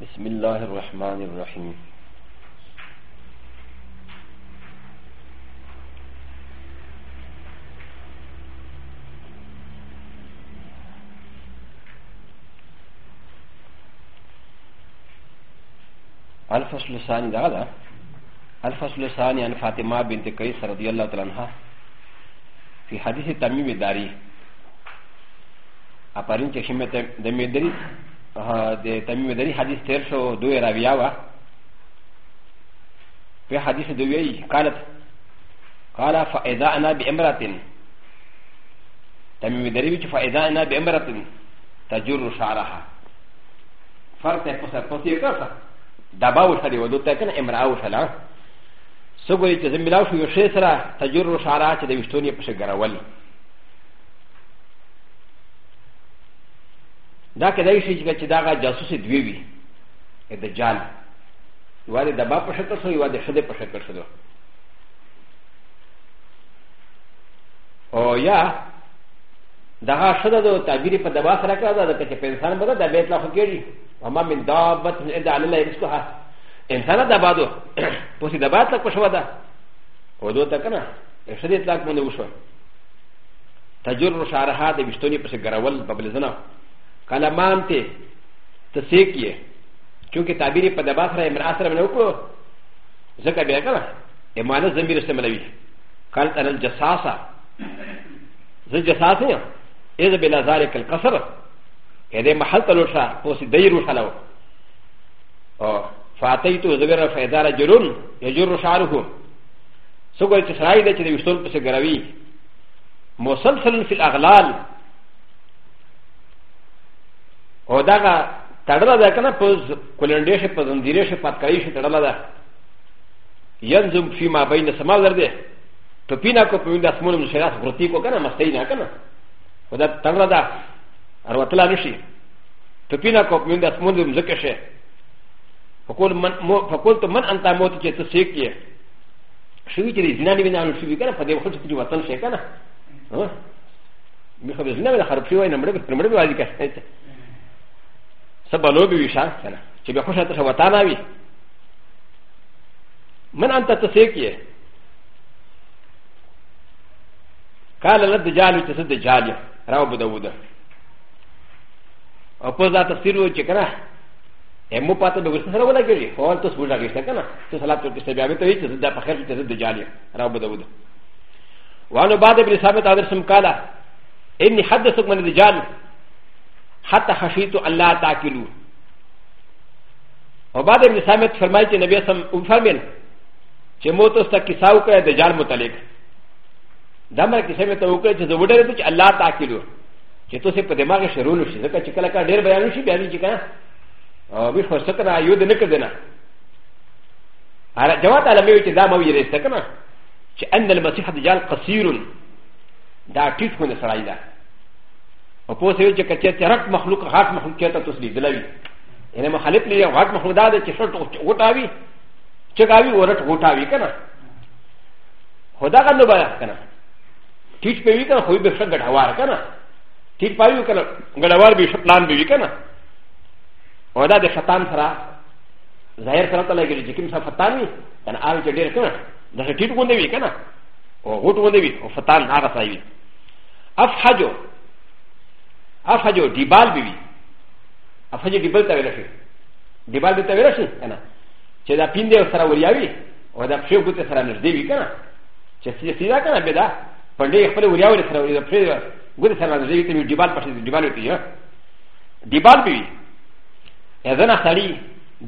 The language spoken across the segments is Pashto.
بسم الله الرحمن الرحيم الفصل الثاني ده الفصل الثاني عن فاطمة بنت قيس رضي الله عنها في حديث تميم داري اپارين چې شمه د مدري د تميم داري حديث تیر شو دوی راویا وا په حديث دوی قالت قال فاذا انا بامراه تميم داري چې فاذا انا بامراه تجر شعرها فرته په څه په څه کړه دباو شړې ودو ته کنه امراه وشلا سګوري چې زملاو شو یو شی سره تجر و شارا چې د وشتونې په شګر اول دا کدای شي چې دا جاسوسي دوی وي د جال یو د دبا په شکل سو یو د شده په شکل شدو او یا دغه شده د تعبیر په دبا سره کړه دا چې په انسان بده د بیت لا خو کېږي اما من دابت الا الله رزقها انسان د بادو پوسی د باد تک پښو ده او دو تک نه شدې تلک مونږ وشو تجر شارها د وشتونی پس ګرول ببلزنا کلمان ته تسیکیه چونکه تعبیر په د باد سره امرا سره نه وکړو ځکه بیا کنه ایمانه زمیر استعمالوي قال انا الجساسه زه جساسه یم اذا بلا ذلك القصر اذا محل تلوشا پوسی دیروشا لو اوه فاتيت زبر فإذا رجل يجر شعره سوى تسرائي دا چه دا وشتون پس گروي مسلسل في الأغلال او داغا تړله ده کنه په کولنډې شي په زنجیرې شي پاتکړې شي تړله ده ینزم فی ما بین سما درده ټپی نه کو په وینډ اسمون مشرات غرتی کو کنه مستی نه کنه خدا تړله ده اروتلا نشي ټپی نه کو په وینډ اسمون مزکه شي فقلت من انت موت چې ته سیک یې شوی چې زنا نه وینم شوی کنه په دې وخت کې وطن شي کنه ها مې خو زنا نه خراب شي وای نه مړ مړ به واځي کنه سبا لو به وشا کنه چې به خوشاله ته وطن اوي من انت ته سیک یې قال لد جالو چې سد جالو راو بده وده او په ذات تفسیر و چې کنه ا مو پاته به وسره ولا کېږي او تاسو ولا کېشته کنه ته صلات ته څه بیا به ته هیڅ د په خیر ته د جالي راو بده وده وانه بعد ابن ثابت حضرت سم قال اني حدثك من الرجال حتى خشيت ان لا تاكلوا وبعد ابن ثابت فرمایي چې نبی سم فرمایل چې مو تاسو ته کیسه وکړه د جال متعلق دا مې کیسه مې ته وکړه چې زه وډره ته چې الله تاکلو چې تاسو په دماغ شروع نشئ ځکه چې کله کله ډېر بیان شي بیا نه چې کنه ミシュスタナ、ユーデネクデナ。ジャワタラメウチダマウィレステカナ。チェンデルマシハディアルカシルン。ダーキスコネサライダ。オポセウチェケチェテラクマフルカハマフルケタトスリデラビ。エレマハレプリアワーマフルダーチェショトウタビ。チェガビウォレットウタビカナ。ホダガノバラカナ。ティッペウィカナ、ホイベシャガダワーカナ。ティッパウィカナ、ガダワービシャプランビウィカナ。و دا د شیطان سره ظاهر سره ته لګېږي چې کوم څه فتان وي کنه هغه چې ډېر کنه دغه ټیټ غونډې وي کنه او غوټ غونډې وي او فتان هغه ځای وي افحجو افحجو دیبال بي وي افحجو دیبال ته ویل شي دیبال ته ویل شي کنه چې دا پیندې سره وریاوي او دا پښې ګوتې سره نږدې وي کنه چې سیدا کنه به دا پندې خپل وریاوي سره وریاوي پښې ګوتې سره نږدې وي ته دیبال پښې دیبال وي دیبال بي وي ا ذ ن ا سړی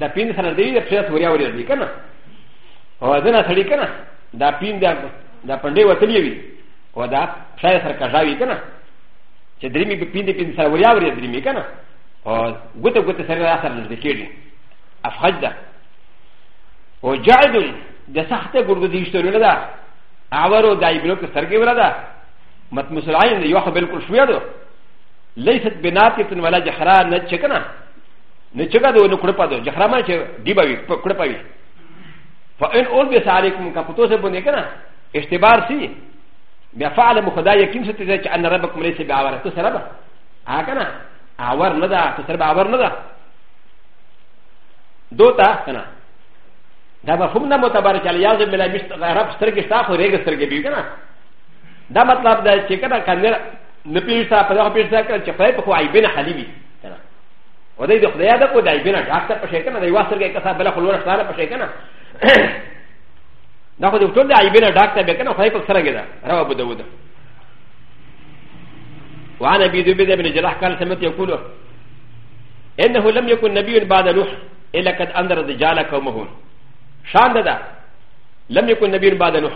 د پین سره دی د پښه وریا وریا دی کنه او ا ذ ن ا سړی کنه دا پین دا د پندې وتلی وی او دا پښه سره کاژاوی کنه چې درې می پین دې پین سره وریا وریا درې می کنه او ګوت ګوت سره را سره نږدې کېږي افخد ده او جعد د سخته ګرګدې شتونه ده اورو دای بلوک سرګې ورا ده مت مسلمان یو خبر کول شویا ده ليست بناتيه ولا جحرا نه چکنه نه چې دا ونه کړه پدو جهرما چې دی به وي کړه پوي فان اول به سالکم کا پتو سے بونه کنه استبار سی بیا فعل مخدا یقین ستې چې ان ربکم ليس بعور تو سره به آ کنه اور نه دا تو سره به اور نه دا دوتا کنه دا مفهوم نه متبر چې الیاز ملا مشت غرب سترګې تا خو ریګ سترګې بي کنه دا مطلب دا چې کنه کنه نه پیښه په هغه پیښه کې چې په خو عیبنه حلیبي و دې د خدای د کو دای بنا ډاکټر په شکل نه دی واسر کې کسا بل خلور ښکار په شکل نه دا خو دې ټول دای بنا ډاکټر به کنه خدای په سره کې دا راو بده وده وعن ابي ذبيد بن جراح قال سمعت يقول انه لم يكن نبي بعد نوح الا قد انذر الرجال قومه شان دا لم يكن نبي بعد نوح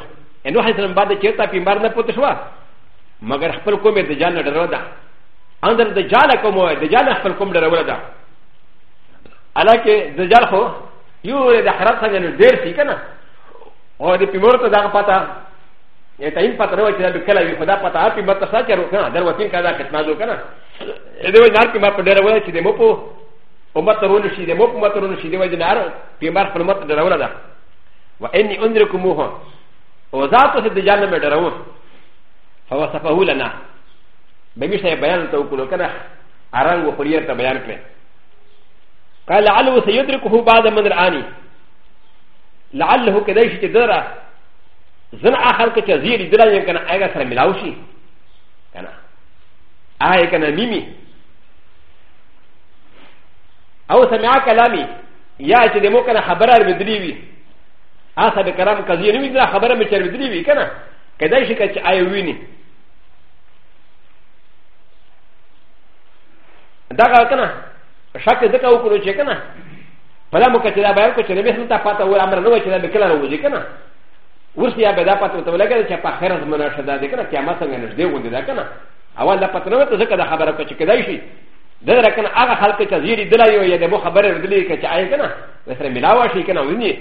ان نوح سلم بعد چرتا پیمبر نه پوتشوا مگر خپل قوم الرجال نه ډرو ده アンダーデジャーラコモエ、デジャーラフルコムデラウダ。アラケデジャーホ、ユーレデハラサンデルデルシカナ。オデピモトダパタ、エタインパタロイチダビカラビフォダパタアピバタサチャロカナ、ダワティンカダケマドカナ。エデウナピマプデラウダチデモポ、オマトロンシデモポマトロンシデワディナロ、ピマフォルマトデラウダ。ワエニオンデルコモホ、オザトセデジャーラメデラウダ。ファワサファウラナ。ب م ش ن ا بيان توكل كنا اران وقرير تبيان كلا قال لعله سيدركه بعد من الاني لعله كدايش تدرى زن اخر كتزير درى يمكن ايغا سرملاوشي كنا اي كان ميمي او سمع كلامي يا تدمو كان خبرار بدريبي اصحاب كلام كزير يمكن خبرار بدريبي كنا كدايش كتايويني だがかなシャクデカウクロチェケナパラモカチラバイコチレメンタパタウアマノチラベケラウジケナウシアベダパトトレガチャパヘラズマナシャダデカナキャマサンエンデウンデダカナアワダパトノトゼカダハバラコチケダイシデラカナアガハルケチャジリデラヨヤデボハバレルデリケチアイケナレフェミラワシケナウニ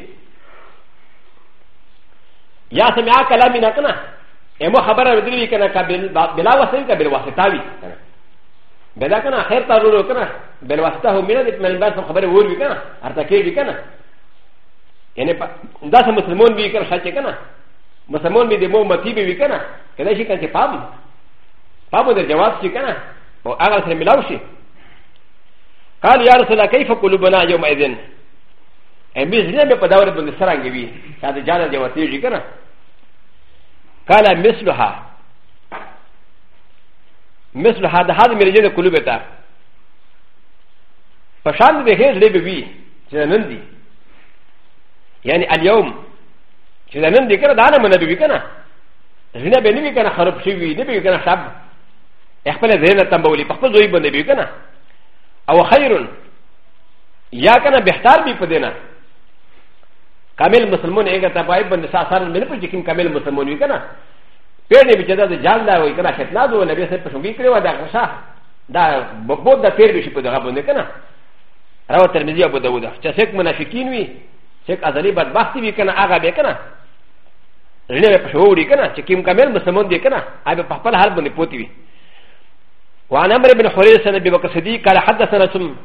ヤセミアカラミナカナエモハバレルデリケナカビラワセンカビラワセタビカナ ب ل ا ك ن ا خير تارو كنا بل واسطه من ذلك من بعد خبر وربي كنا ارتكير بي كنا يعني داس مسلمون بي كنا شاتي كنا مسلمون بي دمو متيبي بي كنا كذا شي كان تفهم فابو در جواب شي كنا او اغل سر ملاو شي قال يا رسول الله كيف قلوبنا يوم اذن ابي زنا به پداور بند سرانگي بي هذا جانا جواب تي جي كنا قال مثلها مثل هذا هذا مرجع كلوبتا فشان ده هيز لي بي جنندي يعني اليوم جنندي كده دانا من بي كنا زنا بني كنا خرب شي بي بي كنا شاب اخبل ذهن تنبولي بخبل زوي بن بي كنا او خير يا كنا بهتر بي پدنا كامل مسلمان اگه تبعي بن ساسار من پر جكين كامل مسلمان بي كنا ペリビジャーでジャンダーウィークラシェットなどをレベルセプションギクリワダーサーダーボボダペリシプドラボネカナラワテミジアボダウダチェセクマナシキンウィチェクアザリババスティビカナアガベカナレベルシュウリカナチェキムカメルムサモンディカナアベパパラハルボネポティビ وعن امر بن حرير سنه ببكر صديق قال حدثنا سم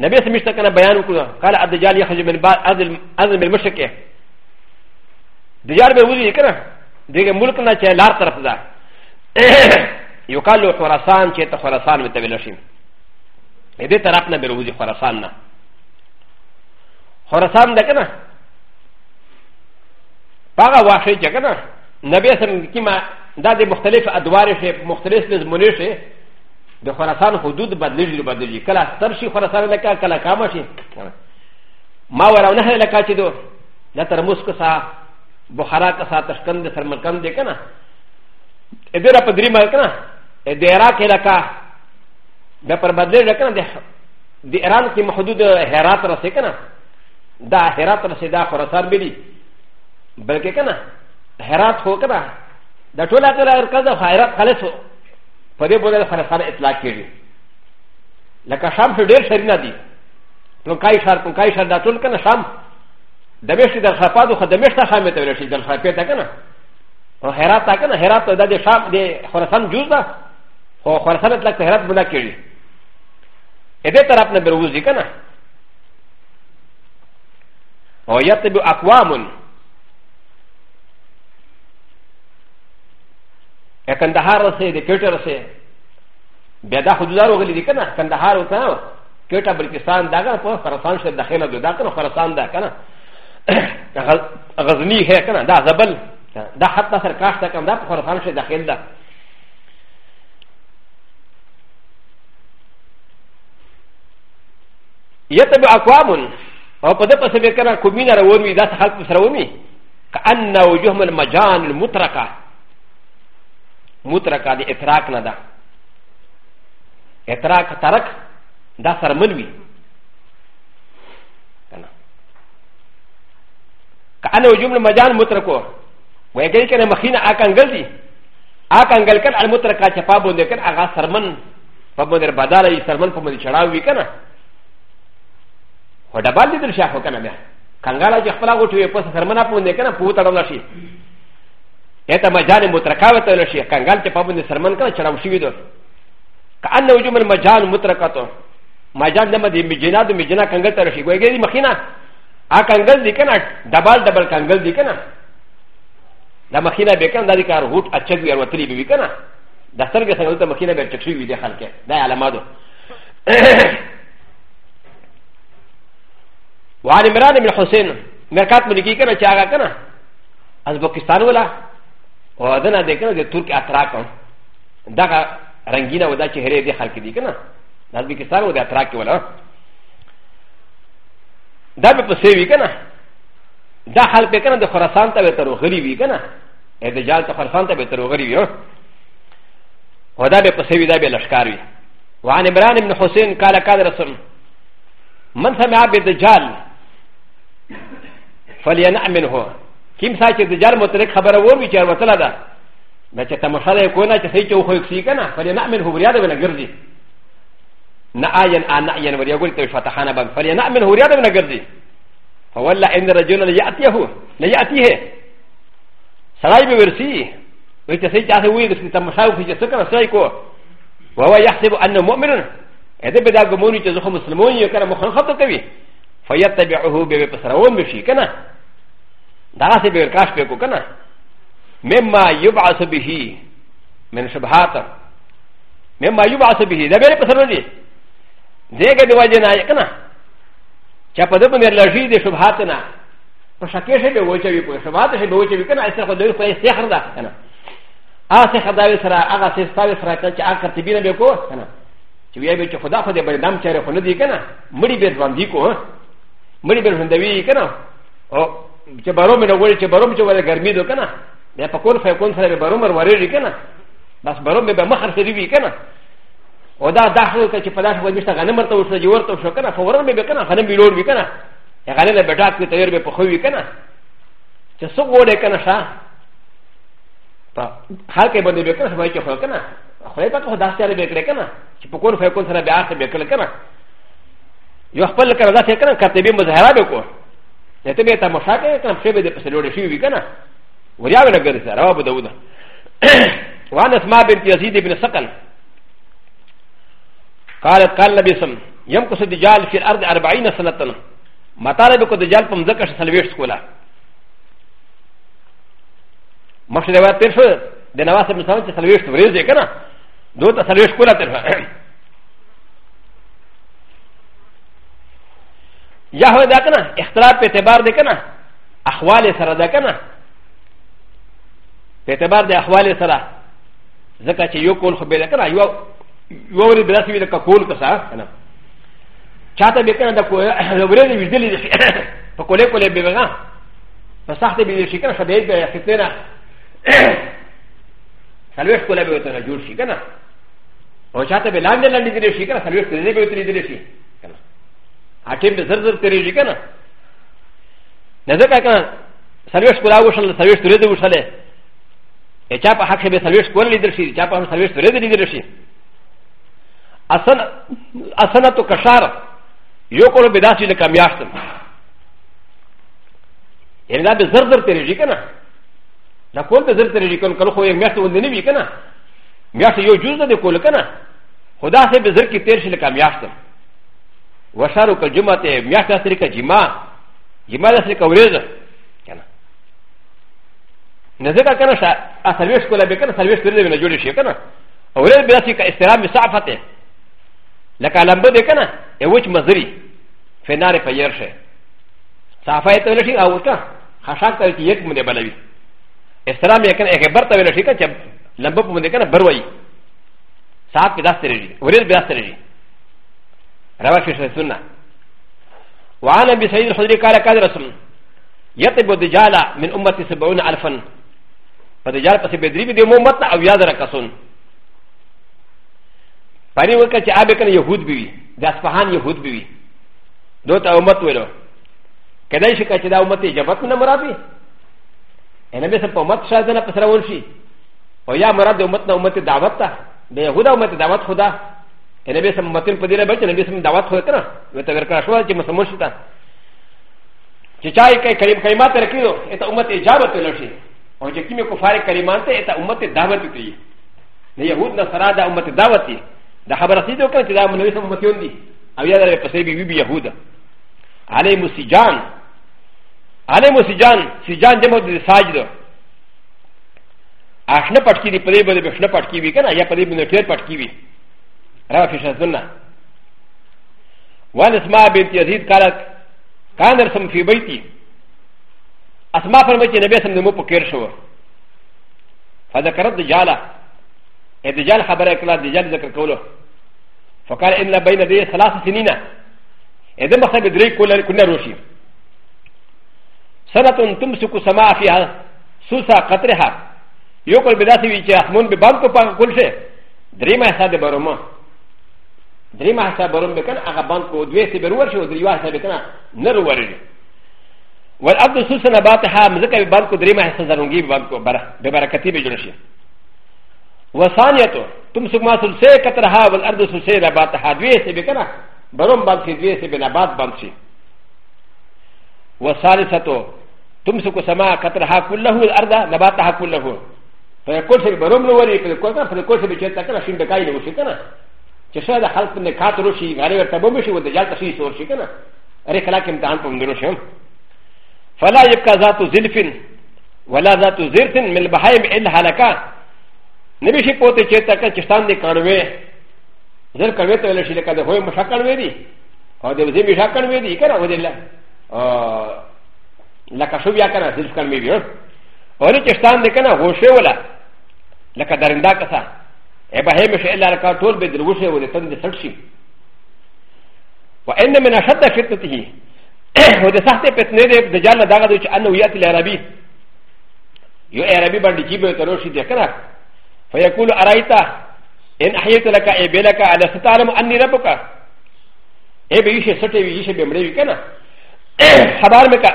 نبي سمشت كان بيان قال الدجال يخرج من بعض اذن المشركه دجال بوزي كده دغه ملک نه چې لار طرف ده یو کال خراسان چې ته خراسان وته ویل شي دې طرف نه بیروزي خراسان نه خراسان ده کنه هغه واشه چې کنه نبی سم کیما دا د مختلف ادوار شي مختلف زمونه شي د خراسان حدود بدلیږي بدلیږي کله ستر شي خراسان لکه کله کامه شي ما وراونه لکه چې دو لا ترموس کسا بخارا کا ساتھ اشکند سرمرکند دے کنا ادھر اپ دری مال کنا دیرا کے لکا بے پر بدلے لکنا دے دی ایران کی محدود حیرات رسے کنا دا حیرات رسے دا خورسار بلی بلکہ کنا حیرات ہو کنا دا ٹولا ٹولا ارکا دا حیرات خالص ہو پدے بولے خورسان اطلاق کیڑی لکا شام شو دیر شرینا دی پلنکائی شار پلنکائی شار دا ٹول کنا شام د مشي د خفادو خ د مشته خامې ته ورشي د خفې ته کنه او هرات ته کنه هرات ته د شام د خراسان جوز ده خو خراسان تلک ته هرات بنا کړي ا دې طرف نه بروز دي کنه او یتبع اقوام کندهار رسې د پیټر رسې بیا دا حدودار وغلي دي کنه کندهار وته کېټه بلکستان دا کنه په خراسان شه داخله ده دا کنه خراسان ده کنه غزنی ہے کنا دا زبل دا حتی سر کاش تا کم دا پا خراسان شد داخل دا یتبع اقوامن او پا دا پس بے کنا کمین رومی دا سخلق پس رومی کأن وجوهم المجان المترکہ مترکہ دا اتراک ندا اتراک ترک دا سرمنوی كان وجوم المجان متركو ويجري كان مخينا اكنغلتي اكنغل كان المتركه شفابون كان اغا سرمن فمدر بدالي سرمن فمدر شراوي كان ودبال لدر شافو كان بها كانغالا جخلا وتوي بس سرمنا فمن كان فوتا رمشي اتا مجان متركه وتلشي كانغال شفابون سرمن كان شراوشي ويدو كان وجوم المجان متركه مجان لما دي مجنا دي مجنا كانغل ترشي ويجري مخينا アカンガルディケナ、ダバルダバルカンガルディケナ。ダマヒナベカンダリカーウォッアチェグヤワテリビビケナ。ダサルゲサンダマヒナベチェクシビデハルケ。ダアラマド。وعن عمران بن حسين مركات ملكي كنا شاغا كنا ازبكستان ولا وادنا ديكنا دي ترك اتراكم دغا رنجينا ودا چهره دي خلق دي كنا ازبكستان ودا اتراك ولا だめとせいかな。だはるぺかなでほらさんたべたろうがりびかな。えでじゃんとほらさんたべたろうがりびよ。و د ا ب ي قصيبي د ا ب ي لشكاري وعن عمران بن حسين قال قال رسول من سمع بالدجال فلينع منه كم ساعه الدجال مترك خبر و ب ي ج ا ر وطلع ده ما تتمشى يكون تسيجه وخيكسي كنا فلينع منه برياده ولا جرزي ن ا ي ن ا ن ا ي ن وريغول ت ش ف ت ح ا ن ب ا فلينا من هو رياض من غيري فوالله ان رجل لا ياتيه لا ياتيه سراي بورسي ويتسيت على ويغس تمشاو في جسكر سايكو وهو يحسب ان مؤمن اذا بدا غموني تزخ مسلمون يكره مخنخط كبي فيتبعه ببصرون بشي كنا دعاسي بيركاش بيكو كنا مما يبعث به من شبهاته مما يبعث به ده بيري بصرون دي دغه د وجه نه کنه چې په دې باندې لږی د شبهات نه په شکه شی به وچوي په شبهات شی به وچوي کنه اصل خو دوی په سحر ده کنه هغه سحر دا سره هغه سستاوي سره چې هغه ترتیبینه به کو کنه چې وی به چې خدا خو دې بل دم چاره خو نه دی کنه مړي به ځوان دی کو مړي به ژوندوي کنه او چې بارو مې وګوري چې بارو مې چې ولا ګرمي دو کنه بیا په کول فیکون سره به بارو مر ورېږي کنه بس بارو مې به مخر سره وی کنه و دا داخل ته چې په داسې باندې شته غنم ورته وشو جوړ ته وشو کنه فورا به کنه غنم به لوړ وي کنه غنم به ډاک کې تیار به په خو وي کنه چې څو وړه کنه شا په حال کې باندې به کنه وایي چې خو کنه خو یې پکې داسې لري به کړ کنه چې په کون فیکون سره به اخر به کړ کنه یو خپل کړه داسې کنه کته به مظاهره به کو نه ته به تماشا کې کنه څه به د پسې لوړ شي وي کنه وریا به نه ګرځي راو به دوده وانس ما بنت یزید ابن ثقل قالت قال نبي سم يمكس الدجال في الارض اربعين سنه مطالبك الدجال فم ذكر سلويش سكولا مخشي روایت تیر شو د نواز بن سلمان چې سلويش ورځ یې کنه دوه ته سلويش کولا تیر یا هو دا کنه اختلاف په اعتبار دی کنه احوال سره دا کنه په اعتبار د احوال سره ځکه چې یو کول خو به دا کنه یو よりブラシビルカコールカサーな。チャタビカンダコーブレディビディリシパコレコレビバナパサテビリシカンサデイベアフィテナサルエスコレビュータナジューシカナオチャタビランデランディリシカンサルエスコレビュータリディリシカナアチェンデザルテリジカナなぜかサルエスコラウシャルサルエストレディウシャレエチャパハケベサルエスコレディリシチャパハサルエストレディリシ アサナとカシャラ、ヨコロビダチでカミヤステン。エレナビザルテレジカナ。なこんてザルテレジカンカロホエミヤスウンデニビカナ。ミヤスヨジューザデコルカナ。ホダセビザルキテルシレカミヤステン。ワシャロカジュマテミヤステレカジマ。ジマラセレカウレザ。なぜかかなしゃ、あさびしこらべかな、さびしこらべな、じゅうしかな。おれべらしか、え、せらみさあて。لکه لمبه دی که نه ی وچ مزري فنارې په یېر شي صافه یې ته ویلی شي او ورته خشاک ته چې یک مونې بلوي اسلام یې که نه خبر ته ویلی شي که چې لمبه په مونې که نه بر وایي ساعت کې داسې رېږي ورځ بیا داسې رېږي روا فی سنه وعن ابي سعيد الخدري قال قال رسول يطب الدجال من امتي سبعون الفا فدجال قصي بدري بدي مو متى او يادر كسون パリウカチアベカンヤフービー、ダスパハンヤフービー、ドタウマトウェロ、カデシカチダウマティジャバトナマラビ、エネメスポマツシャザナパサウンシー、オヤマラドマトナウマティダワタ、デヤウダウマティダワトウダ、エネメスマティンプディレベチェネビスミダワトウェカナ、ウェタウェカシュワジマサモシタ。チチャイカリムカリマテレキド、エタウマティジャバトウェロシー、オジキミコファリカリマティエタウマティダワティティ、デヤウダサラダウマティダワティ。だハバラシドカンキダムのイスムマキヨンディアヤレパセビビビヤホダアレムシジャンアレムシジャンシジャンジャムディサイドアシナパキリプレブルビシナパキビキャナヤパリブルキャパキビラフィシャズナ وان اسماء بنت يزيد قالت كان رسم في بيتي اسماء فرمت النبي صلى الله عليه وسلم بكير شو فذكرت دجاله الدجال خبر اكلا دجال ذكر قوله فقال إن بين ذي ثلاث سنين إذا ما سبب دري كنا روشي سنة تمسك سماء فيها سوسا قطرها يقول بداسي ويجي أسمون ببانكو بانكو كل شيء دري ما يساد بروما دري ما يساد بروم بكنا أغا بانكو دويسي برور شو دري واحد بكنا نرو ورد والأرض سوسا نباتها مزكا ببانكو دري ما يساد زرونجي ببانكو ببركتي بجلشي وسانيته تم سكما سلسي كترها والارض سلسي نباتها دويسي بكنا بروم بانسي دويسي بنبات بانسي وسالسته تم سكو سما كترها كله والارض نباتها كله فيقول سي بروم لوري فيقول كنا فيقول سي بكتا كنا شين بكاي لوشي كنا چشا دا خلق نے کات روشی غاری ورتا بمشی و دجال تشی سور شي کنا ارے خلاق امتحان پم دروشم فلا يبقى ذات ذلف ولا ذات زرت من البهائم الا هلكه نه شي پوتې چې تک چې ستان دي کانوې زر کانوې ته ویل شي لکه د هوې مشا کانوې دي او د وزې مشا کانوې دي کنه ودې لا لکه شو بیا کنه زر کانوې وي اور چې ستان دي کنه هوښه ولا لکه درندا کسا ای به هم شي الا لکه ټول به دروشه ولې تند سټ شي وان من اشد فتنته و د سخت فتنه دې د جاله دغه چې انه ویات العربي یو عربي باندې چې به تروشي دي کنه فيقول ارايت ان احييت لك اي بلك على ستعلم اني ربك اي بيشي ستي بيشي بمريك انا خبر مك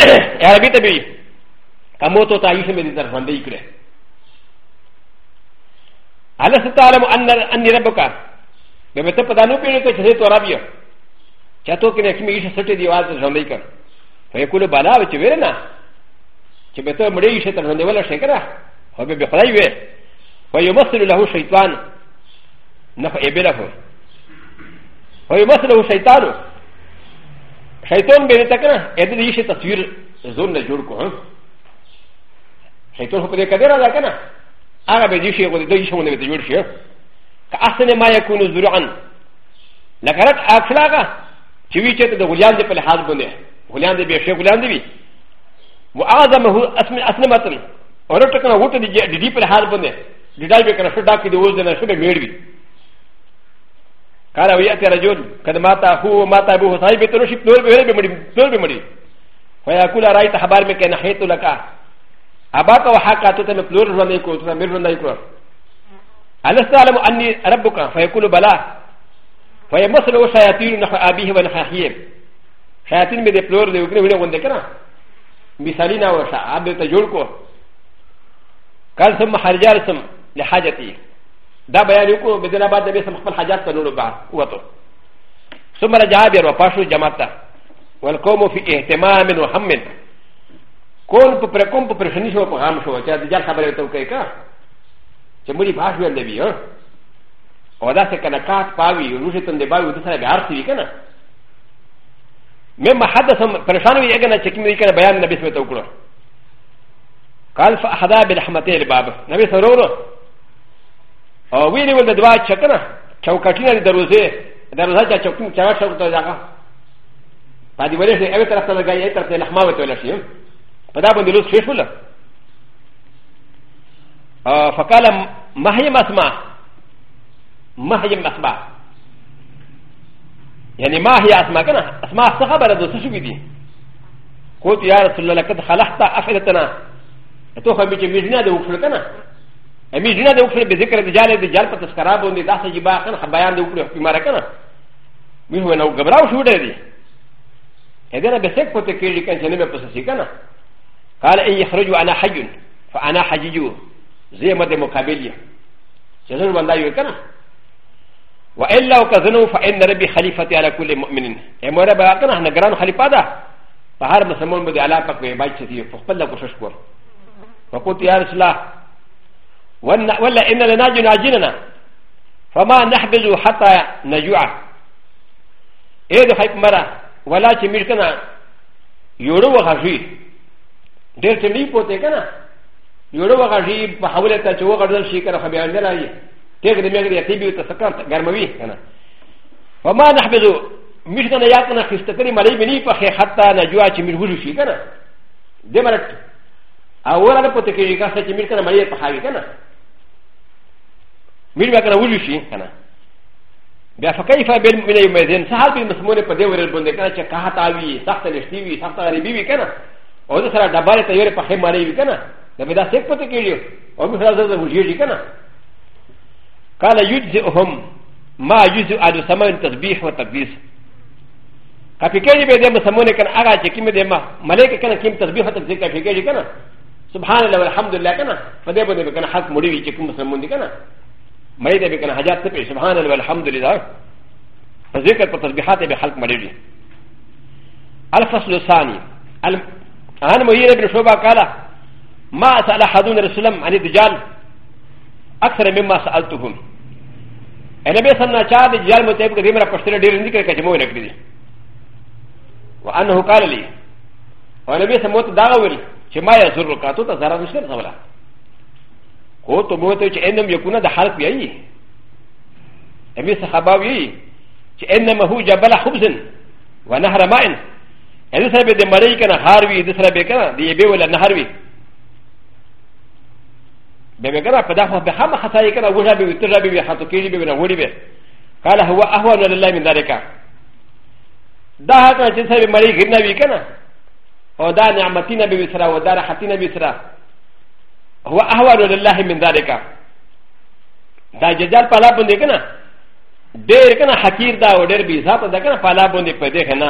يا ربي تبي كموتو تعيش من ذر فندي كره على ستعلم ان اني ربك بمتى بدانو بينك شيء تو ربي چاتو کنه کی میشه سټی دیوال ته ژوندۍ کړ فیکول بالا وچ ویره نه چې به ته مړې شي تر ژوندې ولا شي کنه خو به خدای وي ويمثل له شيطان نفع ابله ويمثل له شيطان شيطان بيتكنا ادري ايش تصوير زون نجوركو شيطان هو بده كدير هذا كنا انا بدي شيء ولا بدي شيء ولا بدي جور شيء كأحسن ما يكون زرعا لكرت اخلاقا چوي چته د غليان دي په لحاظ باندې غليان دي به شي غليان دي و اعظمه اسم اسنمتن اور ټکنه وټه دي دي په لحاظ باندې د دا به کنه شډا کې د اوس د نشو به میړوي کار او یاته رجل کله ماته هو ماته به هوسای به تر شي ټول به به مړي ټول به مړي ويا کول راي ته خبر مې کنه هیته لکا ابا کا حق ته ته پلور ژوند کو ته مې ژوند کو الستعلم اني ربك فيقول بلا فيمثل شياطين نحو ابيه ونحاهيه شياطين مې د پلور دی وګړي وړي وند کنه مثالی نه ورشه ابه ته جوړ کو کل سم حرجار سم لحاجتي دا بيان يكو بدنا بعد بس مخبل حاجات فنور بعد وطو ثم رجع بير وفاشو جماعتا والقوم في اهتمام وهم كون ببركم ببرشني شو بغام شو كا دجال خبر يتوكي كا چمري باش ويل دبي ها او دا سكنا كات پاوي روشي تن دباوي ودسا بيار سي كنا مما حدثهم پرشان وي اگنا چكمي كنا بيان نبي سمتو كلو قال فاحدا بالحمتين الباب نبي سرورو او وی دی ول د دوا چکنه چوکټینه د روزه د روزه چا چوکټین چا شو ته ځاګه پدې ولې چې اوی طرف ته لګایې ای طرف ته لحمه وته ولا شي په دا باندې لوس شي شول ا فقال مهي مسما مهي مسما يعني ما هي اسما كنا اسما خبر د څه دي قلت يا رسول الله لقد خلقت افعلتنا ته خو به چې مجنه د وکړه کنه アミジュナでウクレベゼクレデジャレデジャーパスカラボンディダサジバーンハバヤンデウクレフィマラカナ。ミュウナウガブラウシュレディ。エデラベセクポテケリケンセネメプセシカナ。カレイヤフレジュアナハジュン。ファアナハジユゼマデモカベリア。セズルマンダユカナ。و إ ل ا وكذنوا ف إ ن ربي خليفتي على كل مؤمن ا م ر ب ا ك ن ا نجران خليفادا فهرب سمون بدي علاقه ببيتي فقبل لك وشكور فقلت يا رسول الله ولا ان لنا جناجيننا فما نحبز حتى نجوع ايه ده خيب مرة ولا تميركنا يورو غزي دير تمني بوتي كنا يورو غزي بحاولة تشوه غزل شيء كنا خبيان دلا يي تيغ دمي غري تيبي وتسكر غرموي كنا فما نحبز مشكنا ياتنا خستكري مالي بني فخي حتى نجوع تمير غزو شيء كنا دمرت اولا پوتي كي كاسه تمير كنا مالي بحاوي كنا ミルワカナウルシーかな。で、ファカイファベルミレイメディン、サービンのスモネパデウェルボンデカナチェカハタウィー、サクタレシティウィー、サクタレビビカナ。オザサラダバレタヨレパヘマレビカナ。で、メダセクトキリオ、オミフラザザウジリカナ。カナユジオホム、マユジアドサマンタズビーフォタビス。カピケリベデムサモネカナアラチェキメデマ、マレケカナキムタズビーフォタビスカピケリカナ。سبحان الله والحمد لله كنا فدبنا بكنا حق مريض يكون مسلمون كنا マイデビカンハジャテペ、シュハンアルハムドリザー、ゼクトスビハテベハルマリジ。アルファスルサニアンモイレブルシュバカラ、マーサラハドゥンルスラム、アニディジャン、アクセルメマスアルトゥフム。エレベーションのチャージジャームテーブルで今、ポステルディレンディケーキもエレクリ。وأنه قال لي ولم يسموت داويل شمايا زرقاتو تزرع مشكلة ولا هو تو موتو چې انم یکونه د حرف یی امي صحابه وی چې انما هو جبل خبز و نهر ماء اذا سره به د مړی کنه هار وی د سره به کنه دی به ولا نهر وی به به کنه په دغه به هم خطای کنه وژه به تر به هاتو کېږي به نه وړي به قال هو اهون لله من ذلك دا هغه چې سره مړی غنوي کنه او دا نعمتینه به سره او دا راحتینه به سره هو اهون لله من ذلك دا جدال پالا بندي كنا دير كنا حكير دا ودير بيزاط دا كنا پالا بندي پدي كنا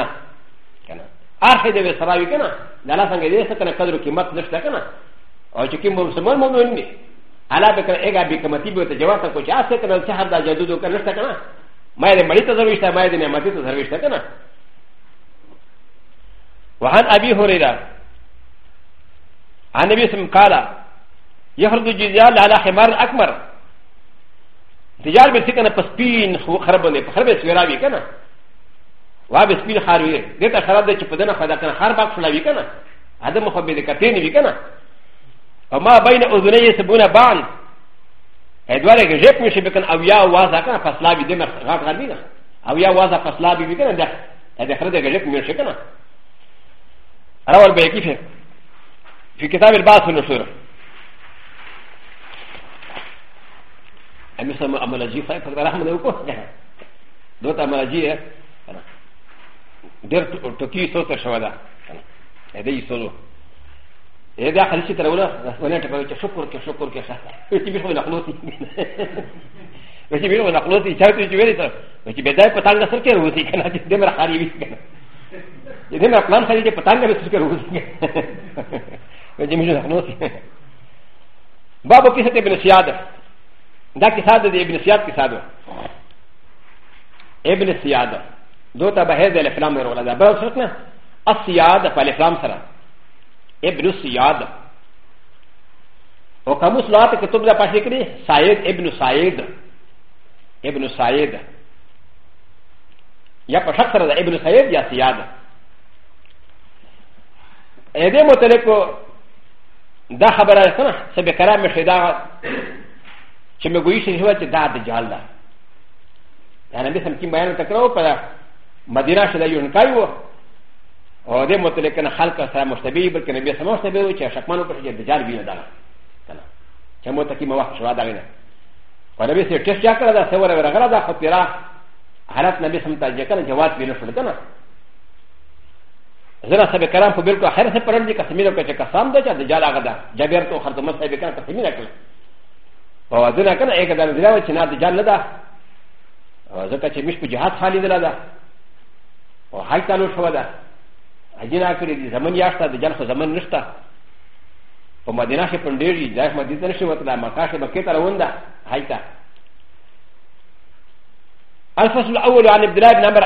كنا آخر دي سراوي كنا لالا سنگ دي سكنا قدر قيمت نشتا كنا او چكي مسلمان مؤمن ني علا بكنا ايغا بكمتي بيوتا جواب تا كوچ آسه كنا سحر دا جدودو كنا نشتا كنا ما يدي مريت تزرويشتا ما يدي نعمتي تزرويشتا كنا وعن ابي هريره عن ابي سم قال يخرج الجزيال على حمار أكبر تجار بسكنا بسبين خربني خرب سيراوي كنا وابي سبين خاروي ديتا خراب دي چپدنا خدا كنا خرب اخلاوي كنا هذا مخبي دي كتين وي كنا وما بين اذني سبون بان ادواري جيب مشي بكن اويا وازا كنا فسلاوي دي غاق غبينا اويا وازا فسلاوي بي كنا ده هذا خرب دي جيب مشي كنا روى البيكي في كتاب الباس النصوره アミサムアマラジファイファラハムのコーナー。ドタマラジエ。デルトキーソーシャワダ。エディソロ。エダハリシタウラ、ウネタバチョコケショコケシャ。ウチビフォナクロティ。ウチビフォナクロティ、チャートジュエリタ。ウチビダイパタンガスケウティケナデマハリウィケナ。デマプランサリケパタンガスケウティケナ。ウチビフォナクロティ。バブキセテブルシアダ。だけさでで、エビネシアキサド。エビネシアド。どたばへでレフラムローラダブルスナ。アシアダファレフラムサラ。エビネシアド。おかむすらってことだパシクリ、サイエビネシアド。エビネシアド。やっぱシャツラエビネシアドやシアド。エデモテレコ、ダハバラスナ、セベカラメシダー。چې مې ګوي شي هوا چې دا د جال ده دا نه سم کې بیان تکرو په مدینه شله یو انکای وو او دې مطلق نه خلق سره مشتبه بلکې نبی سم مشتبه وو چې شکمنو په چې د جال وینه ده کنه چې مو ته کې مو وخت شوا دا نه په نبی سره ټیسټ چا کړه دا سوره ورغله دا خو پیرا حالت نبی سم ته ځکه جواب وینه شول کنه زنا سبب کرام په بالکل خیر سے پرندې قسمینو کې چې قسم ده چې د جال هغه ده جبیر تو خرطمه صاحب کرام قسمینه کړه و و دونه کنه ایک دم زیرا و چنا د جان نه ده او ځکه چې مش په جهاد حالې دلا ده او حج تلو شو ده اجینا کړی دي زمن یاشته د جان خو زمن نشته په مدینه کې پندېږي ځکه مدینه نشي وته مکه کې بکې تر ونده حج ته الفصل الاول عن عبد الله بن عمر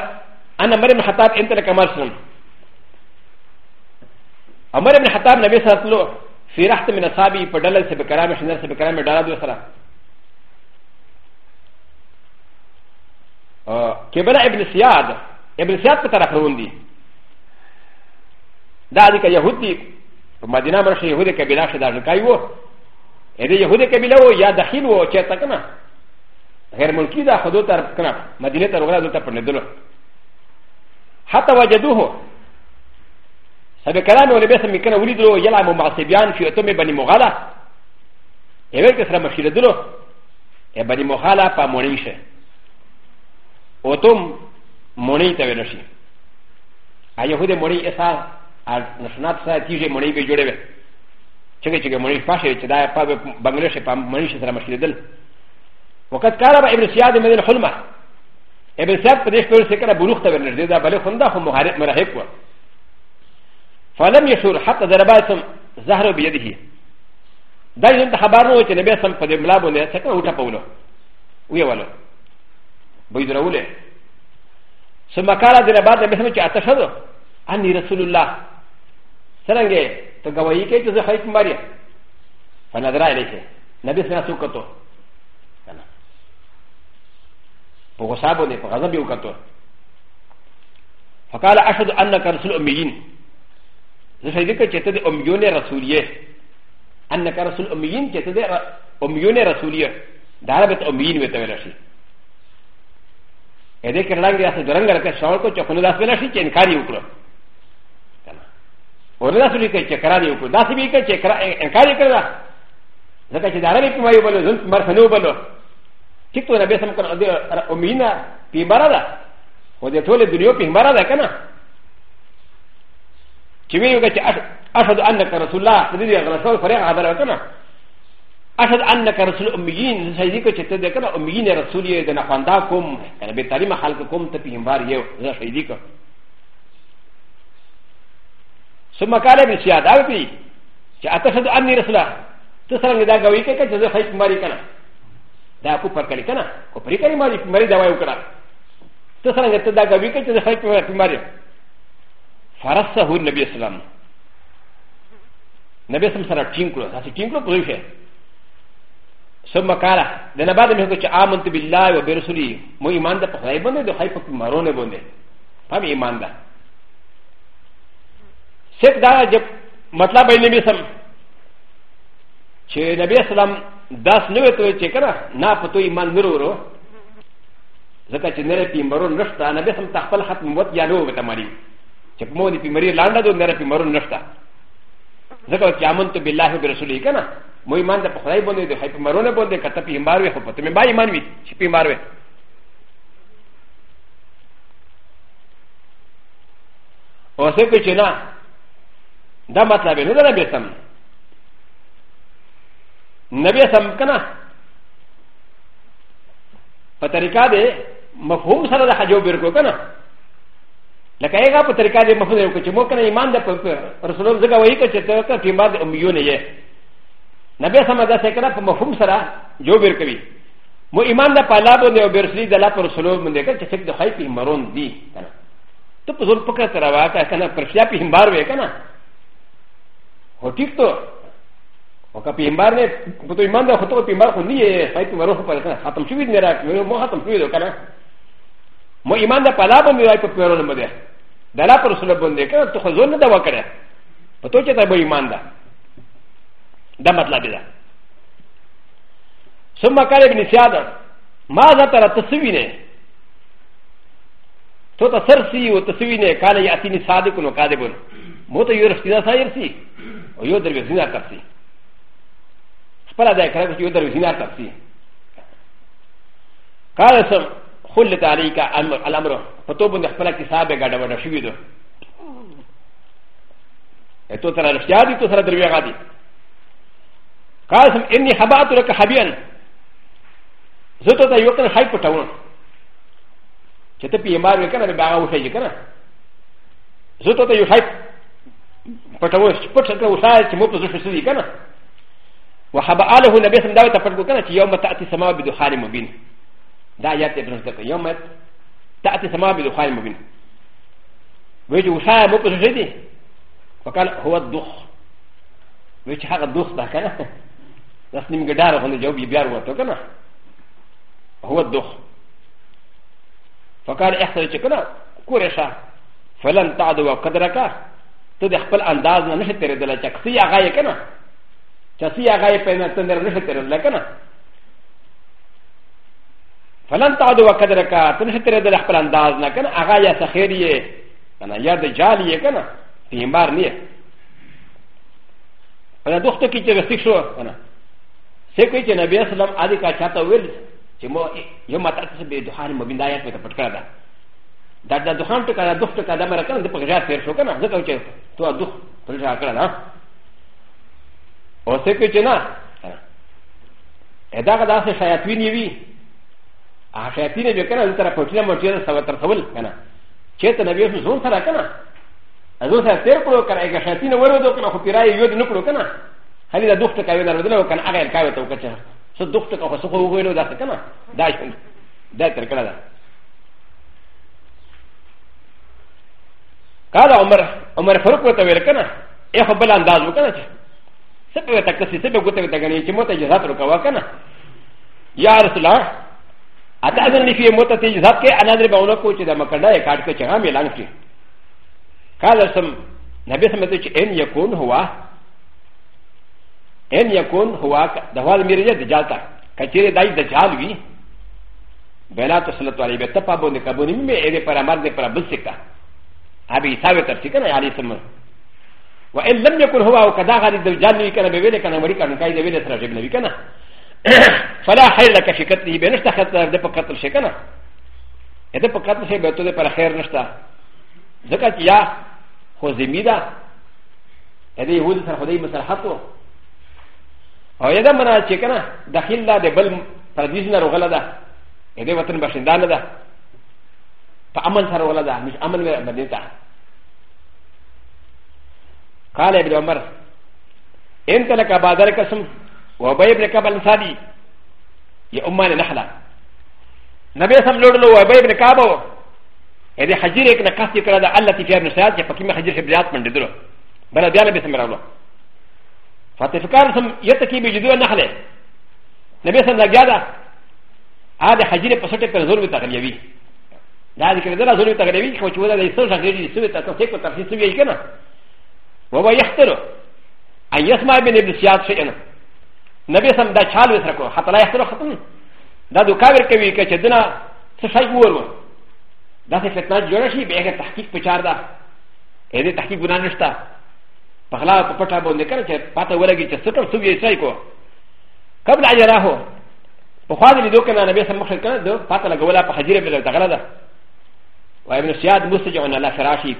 انا مريم حطاب انت لك مرسل عمر بن حطاب نبي صلى الله عليه وسلم في رحت من اصابي بدل سبكرام شنر سبكرام دارد وسرا كبر ابن سياد ابن سياد بطرف روندي ذلك يهودي مدينه مرشي يهودي كبيره شدار كايو هذا يهودي كبيره يا دخيل و شتاكنا غير ملكي دا خدوتر كنا مدينه ترغلا دوتا فندلو حتى وجدوه سبب كلام و لبس مكان ولدو يلعب مع سبيان في اتوم بني مغالا يبقى كسر مشير دلو بني مغالا فا مونيشه اتوم موني تبنشي ايهود موني اسا نشنات سا تيجي موني بجوره چگه چگه مونی پاشه چه دا پا بنگلشه پا مونیش سر مشير دل وقت كارا ابن سياد من الحلمه ابن سياد پدش پر سکر بلوخ تبنشي دا بلوخ خندا خو مرحب کو فلم يشور حتى ضرباتهم زهر بيده دا يوم تخبرنا وجه نبي سم قد ملابو نه سكن وتا بولو ويولو بيدروله ثم قال ضربات نبي سم اتشهد اني رسول الله سرنگه تو گواہی کے تو خیت ماریا فنظر علیہ نبی سنا سوکتو پو غصابو نے پو غضب یو کتو فقال اشهد انك رسول امین نسيدك تتد أميون رسولية أنك رسول أميين تتد أميون رسولية داربت أميين بتولاشي هذا كرلان جاسة درنگ لك شاول کو چخنو داس بلاشي چه انكاري وکلو وردا سولي كي چه قراري وکلو داس بي كي چه انكاري کردا ذكا چه داربت مايو بلو زنت مرخنو بلو چكتو نبي سمكن أمينا پیمبارا دا وده طول دنیا پیمبارا دا کنا چې ویو چې اشهد انك رسول الله دې دې رسول فریا خبره وکنه اشهد انك رسول اميين سيدي کو چې ته دې کنه اميين رسول یې د نه خندا کوم کنه به تعلیم خلق کوم ته پیغمبر یو زه سيدي کو ثم قال ابن سياد او بي چې اتشهد اني رسول الله ته څنګه دا غوي کې چې زه خیت ماری کنه دا کو پر کړی کنه کو پر کړی ماری ماری دا وایو کړه ته څنګه ته دا غوي کې چې زه خیت ماری فرسه النبي صلى الله عليه وسلم نبي صلى الله عليه وسلم تينكلو هذا تينكلو بروشه ثم قال لنا بعد ما يقول آمنت بالله وبرسوله مو إيمان ده بخلاي بنده ده خايف بمارونه بنده فهم إيمان ده صرف دا جب مطلب ہے نبی سم چھ نبی اسلام داس نوے تو چھ کرا نا پتو ایمان نرو رو زکا چھ نرے پیمبرو نشتا نبی سم تخفل ختم وقت یا نو بتا ماری チェプモニピマリランダドネラピマルナスタザカキャモンとビラヘブルソリカナモイマンダパイボネデハイピマロネボネカタピマルウェホパテメバイマンウィチピマルウェおせくちな、だまたべるならべさん。なべさんかな。パタリカで、まふうさらだはじょうべるこかな。لکه هغه په طریقه دې مفهوم یو چې مو کنه ایمان د رسول الله زګه وایي چې ته ته تیمبا د امیونه یې نبی سم دا څنګه په مفهوم سره جو بیر کوي مو ایمان د پالا باندې او برسلی د الله پر رسول الله باندې چې څنګه د خای په مرون دی کنه ته په زور پکړه تر واکه کنه پرشیا په همبار وې کنه هو ټیک ته او که پیمبار نه په ایمان د خطو پیمبار خو نه یې خای په مرون په کنه ختم شوی نه راکې مو ختم شوی دی کنه もう今だパラボミワイプピロンまで。だらプロスのボンデカーとホゾンダワカレ。パトチェタボイマンダ。ダマトラビダ。そんな彼にシャダ。マザタラタスウィネ。トタサルシーをタスウィネ、カレヤティニサディコのカデブル。もとよろしくださいし。およどりずなかし。スパラダイカラクヨドリズナタシ。カレソン。كل ذلك الامر فتوب ان يخبرك كسابه غدا ودا شويدو اتو ترى الاشتيادي تو ترى دروي غادي قاسم اني حبات لك حبيان زتو تا يوكن حي پټاون چته پی امار وکنه به باغه وشي کنه زتو تا یو حي پټاو پټ څنګه وشای چې مو په زوښ سړي کنه وحباله النبي صلى الله عليه وسلم دا ته پټ کنه چې يوم تاتي سما بدخان مبين دا آیات ابن زده کوي یوم تأتي سما بدخان مبين ويجي وشاء مو په سجدي وقال هو الدخ ويجي هغه الدخ ده کنه بس نیم ګډار غو نه جواب یې بیار وته کنه هو الدخ فقال احسن چې کنه کورشا فلن تعد وقدرك ته د خپل انداز نه نشته تیرېدل چې څه هغه یې کنه چې څه هغه یې په نه تندر نشته تیرېدل کنه فلن تعدو وقدرك تنحتر در اخبر انداز نکن اغا یا سخیریه انا یا دجالیه کنا پیمار نیه انا دوختو کی چه رسیک شو انا سیکوی چه نبی اسلام آدی کا چاہتا ویل چه مو یو مطاعت سے بے دخان مبین دایات میں تپٹ کرا دا دا دا دخان ٹکا دا دخت ٹکا دا مرا کنا دا پا غجار پیر شو کنا زکاو چه تو دخ پرشا کرا دا اور سیکوی چه نا ادا غدا سے شایتوی نیوی アシャティネビカナンタラポチナモチェンサワタフォルカナチェタナビスウンサラカナアドサテルプロカラエガシャティネウォルドカナホピライヨデノプロカナハリダドクタカヨダロデノカナアガンカヨトカチャソドクタカホソコウォルダセカナダイソンダイテルカナダカラオマラオマラフォルコタウェルカナエホベランダーズウカナチセペタカシセペグテベタガニチモテジャザトカワカナヤースラーアタザンリフィーモタティザケアナデバウナコチダマカダイカーケチハミランキカラサムナビサメチエンヤコンホワエンヤコンホワダワミリヤデジャタカチリダイデジャルビベナトスラトリベタパボネカボニメエレパラマデパラブシカアビサベタシカナアリサム وإن لم يكن هو وكذا غادي الدجال كان بيبيلك أنا مريكا نكاي بيبيلك رجبنا بكنا فلا خير لك في قتله بنشتا خطر ده قتل شكنا ده قتل شيء بيتو ده پر خير نشتا ذكا يا خو زميدا ده يهود سر خدای مسلحتو او يدا منا شكنا داخل لا ده بل پردیس نه رغلا ده ده وطن باشندان ده په امن سره رغلا ده مش امن مدینه ته قال ابن عمر انت لك بادر قسم وابي بن كعب الانصاري يا امان النحله نبي سم لولو وابي بن كعب هذه حجيرك نكاسي كذا التي فيها نسات يفكي ما حجير حبريات من دلو بلا بيانا بسم الله فتفكار سم يتكي بجدو النحله نبي سم لجادا هذا حجير بسوتك تنزل بتغليبي دا د کې دلا زوري تغریبي خو چې ودا د څو څنګه دې سوي تاسو څه کو تاسو سوي کنه و هو يختر ان يسمع من ابن سياد شيئا なべさんだチャールズのハタライスのハトン。だどかべかびかちゃでな、さしゃいごろ。だせフェッナジョラシー、べえたきくちゃだ。えでたきぶらんした。パラパタボンでかちゃ、パタウラギチャ、そこそびえさいこ。かぶらやらほ。パファミリドキャナベサムシャカド、パタラゴラパハジレベルタガラダ。ワイブシアドムスジョンアラシャラシー、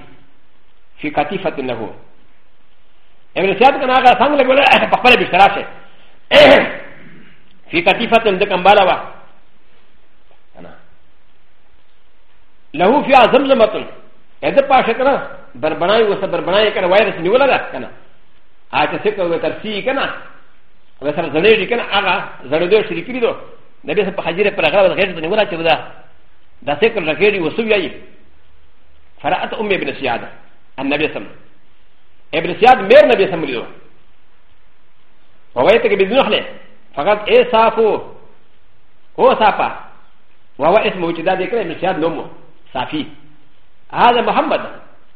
フィカティファティナホ。エブリシアドキャナガサンレゴラパパレビシャラシー。في كتيفة ذكا مبالغه له في عظم زمتن اذا باشكرا بربناي وسبربناي كان ويرس نولا كان هذا سكه وترسي كان وسر زليجي كان اغا زلدو شريكي دو نبي سب حجيره برغا غير نولا تبدا دا سكه ركيري وسوي فرأت امي بن سياد النبي سم ابن سياد مير نبي سم ليو وويتك بزنوحله فقط اي صافو هو صافا وهو اسمه جدا ذكر من سياد نومه صافي هذا محمد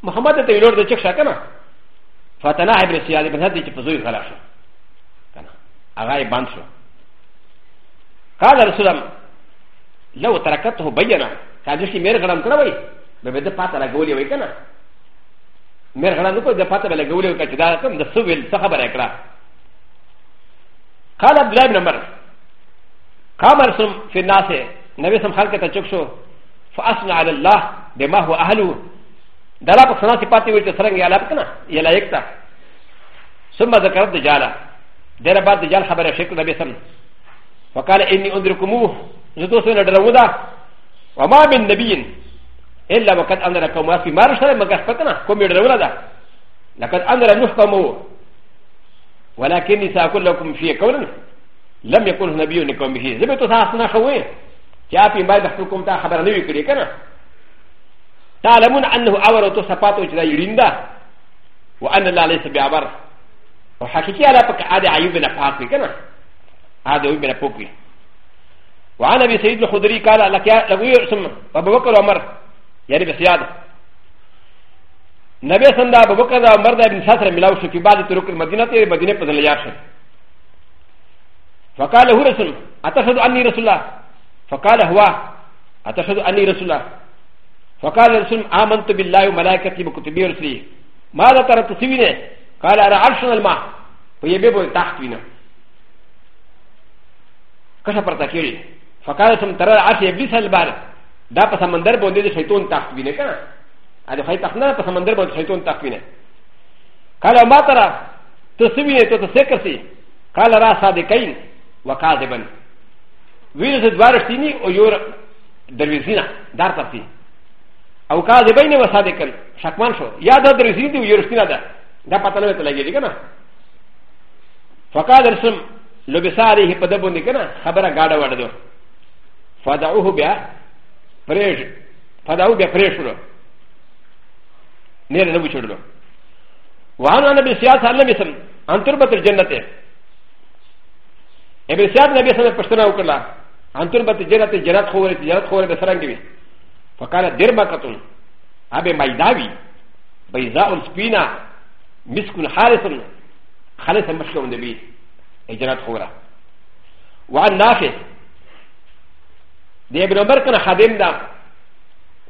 محمد ت ي ل و ر د تشكشا كما فتنا ابن سياد ابن هدي تفزوي غلاشه كان اغاي بانشو قال رسول الله لو تركته بينا كاجشي مير غلام كروي ببدا فاتا لغولي ويكنا مير غلام نقول دفاتا لغولي وكاجدا كم دسويل صحابه اكراه قال عبد الله بن عمر قام رسول في الناس نبي سم خلق تشكشو فاثنى على الله بما هو اهله دلا بخنا سيباتي ويت سرنگ يلا بكنا يلا يكتا ثم ذكر الدجال دير بعد الدجال خبر شكل نبي سم فقال اني انذركموه زدو سنه درودا وما من نبي الا وقد انذركم ما في مارشل مغفقنا كم يدرودا لقد انذر نحكموه ولكني ساكون لكم في قول لم يكن من يكون هناك من يكون هناك من يكون هناك من يكون هناك من يكون هناك تعلمون أنه هناك من يكون يريندا من يكون ليس من يكون على من يكون هناك من يكون هناك من يكون هناك من يكون هناك من يكون هناك من يكون هناك من يكون هناك من なべさんだ、ぼかだ、まだ、みさらみらうしきばでとるくまでなて、までなて、やし。ファカーラウラスン、アタシャドアニラスラ、ファカーラワ、アタシャドアニラスラ、ファカーラスン、アマントビライマライカティブクティビルスリー、マラタラトシビネ、カラアルショナルマ、ファイベブタクティナ。カシャパタキリ、ファカーラスン、タラアシエビサルバー、ダパサマンダーボンディシャイトンタクティネカ。هذا خيط أخنا تسمندر بنت خيطون تقوينه قال ما ترى تسوينه تتسكسي قال را صادقين وكاذبا ويلز دوارشتيني ويور درويزينا دار ترتي او كاذبين وصادقين شكمان شو يا دا درويزين دي ويورشتينا دا دا پتنوه تلاجي دي كنا فقال رسم لبسا عليه پدبون دي كنا خبره گاڑا وردو فدعوه بیا پریش فدعوه بیا پریش رو ネルのウチュル。ワンアナビシアサルミスン、アントルバトルジェネテ。エビシアナビスンのプスナウクラ、アントルバトルジェネテ、ジェラトウエ、ジェラトウエ、サランギビ。ファカラデルバカトン、アベマイダビ、バイザウンスピナ、ミスクンハリソン、ハリソンマシュンデビ、エジェラトウエラ。ワンナフィ、ディエブロバカナハデンダ。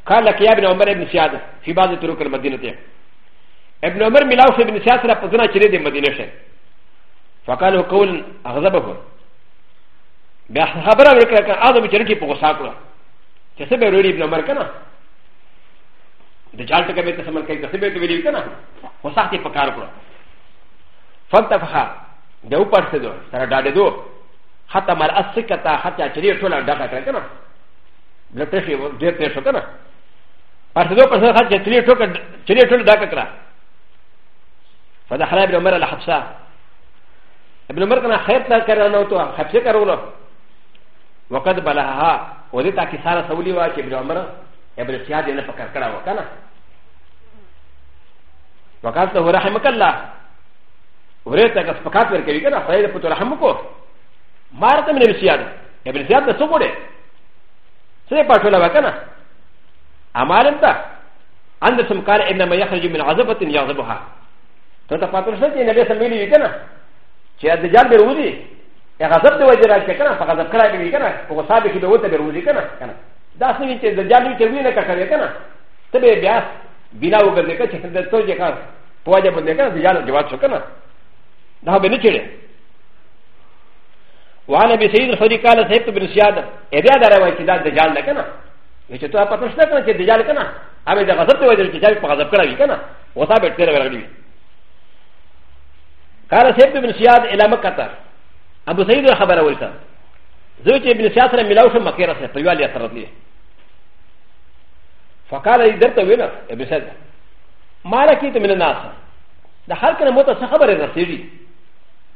قال لك يا ابن عمر ابن سياد في بعض طرق المدينة ابن عمر ملاوس ابن سياد سلا بزنا چلے دے مدينة شئ فقال هو قول أغضبه بیا خبره ورکړه کړه اځم چې رکی په غوسه کړه چې څه به وروړي ابن عمر کنه د جال ټکه به تسمن کوي څه به ته ویلي کنه غوسه ته پکار کړه فانتفخا د اوپر څه دو سره ډاډه دو حتی مال اسکتا حتی چې ډیر ټوله ډاکا کړه کنه بلته شی ډیر ته شو کنه パスドパスドハチェリトルダカクラ。ファダハラビのマラハプサー。アブルマルカナヘッダカラノトアハプセカロロ。ワカダバラハハ、ウデタキサラサウリワキブラマラ、エブルシアディナパカカラワカナ。ワカダウラハマカラ。ウレタカスパカフェルケリカナファイルプトラハムコ。マラタミネシアディ。エブルシアディナソボディ。セパトラワカナ。امارم تا عند سمكار انما يخرج من عذبة يغضبها فانت فاترشت ان النبي سميلي يكنا چې دجال به وځي غضب دی وجه راځي کنه په غضب کړای دی کنه په غصه به کې به وته به وځي کنه کنه دا څه وی چې دجال وی کوي نه کوي کنه ته به بیا بنا وګرځي کنه چې د تو ځکه په وجه باندې کنه دجال جواب شو کنه دا به نه چړي وعن ابي سعيد الخدري قال سيبت بن سياد اذا دا روایت دا دجال نه کنه چې ته په تاسو نه چې دجال کنه اوبه د غضب ته وایي چې دجال په غضب کړی کنه و تا به تیر ورغلی قال سيد بن سياد الى مكه ابو سعيد خبر ورته زه چې ابن سياد سره ملاو شم مکه راځه په یوالي اثر دی فقال لي درته ویل ابن سياد ما لکیت من الناس د خلک نه مت خبره رسېږي